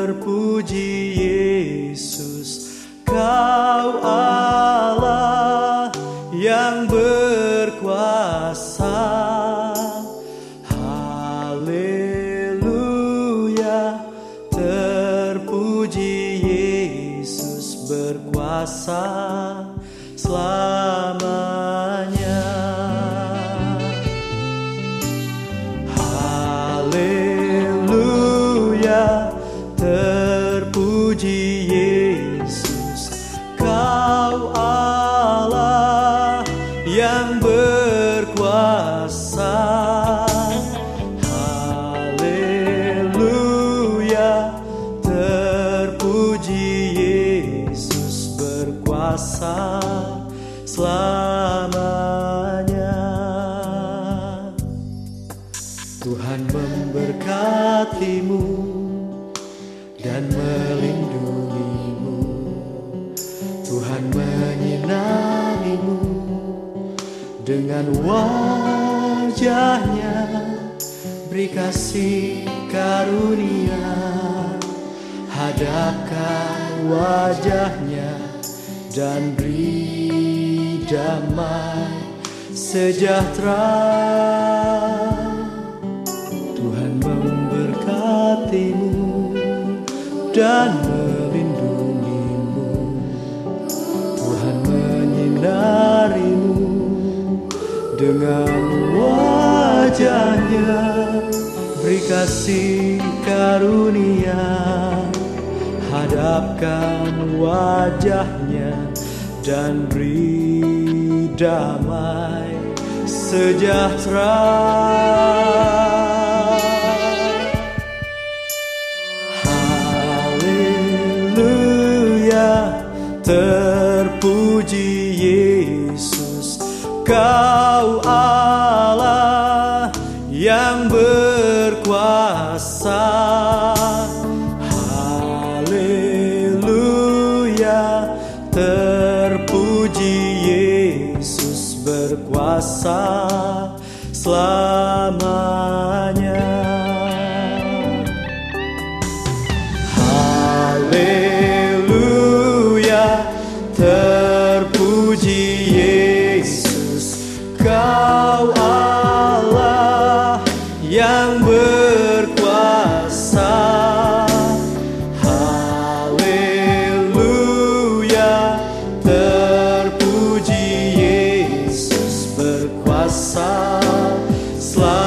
terpuji Yesus. Kau terpuji Yesus, Kau Allah yang berkuasa. Haleluya, terpuji Yesus berkuasa selamanya. Tuhan memberkatimu dengan wajahnya beri kasih karunia. Hadapkan wajahnya dan beri damai sejahtera. Tuhan memberkatimu dan beri kasih karunia hadapkan wajahnya dan beri damai sejahtera. Haleluya terpuji Yesus Kau berkuasa Haleluya terpuji Yesus berkuasa selamanya berkuasa selamanya